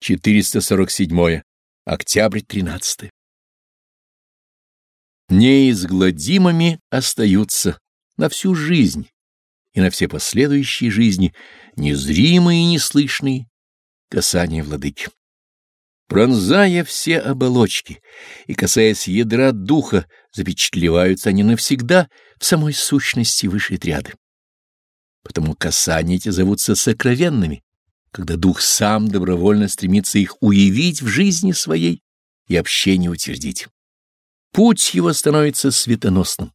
447. Октябрь 13. Неизгладимыми остаются на всю жизнь и на все последующие жизни незримые и неслышные касания владыки. Пронзая все оболочки и касаясь ядра духа, запечатлеваются они навсегда в самой сущности высшей триады. Потому касания эти зовутся сокровенными, когда дух сам добровольно стремится их уявить в жизни своей и общение утвердить. Путь его становится светоносным.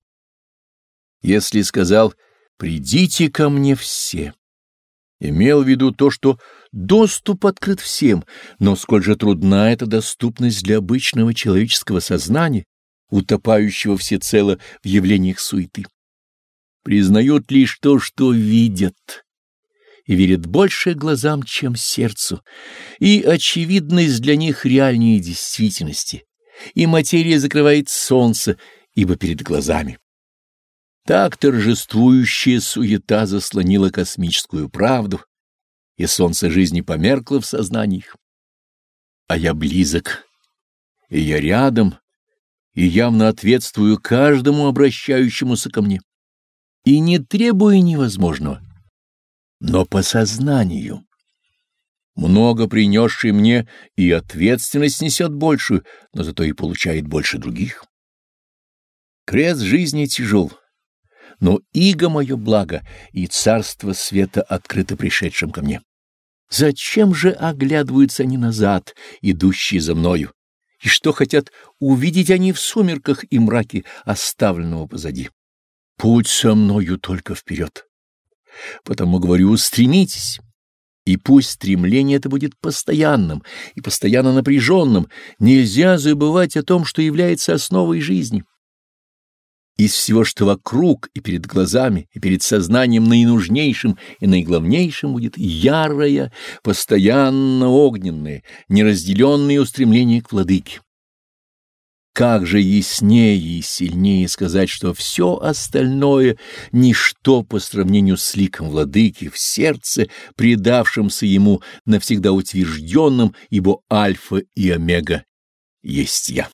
Если сказал «придите ко мне все», имел в виду то, что доступ открыт всем, но сколь же трудна эта доступность для обычного человеческого сознания, утопающего всецело в явлениях суеты. Признают лишь то, что видят, и верят больше глазам, чем сердцу, и очевидность для них реальнее действительности, и материя закрывает солнце, ибо перед глазами. Так торжествующая суета заслонила космическую правду, и солнце жизни померкло в сознании. А я близок, и я рядом, и явно ответствую каждому обращающемуся ко мне, и не требую невозможного но по сознанию. Много принесший мне и ответственность несет большую, но зато и получает больше других. Крест жизни тяжел, но иго мое благо и царство света открыто пришедшим ко мне. Зачем же оглядываются они назад, идущие за мною? И что хотят увидеть они в сумерках и мраке, оставленного позади? Путь со мною только вперед. Потому говорю, стремитесь. И пусть стремление это будет постоянным и постоянно напряженным, нельзя забывать о том, что является основой жизни. Из всего, что вокруг и перед глазами, и перед сознанием наинужнейшим и наиглавнейшим будет ярое, постоянно огненное, неразделенное устремление к владыке. Как же яснее и сильнее сказать, что все остальное — ничто по сравнению с ликом владыки в сердце, предавшимся ему навсегда утвержденным, ибо альфа и омега есть я.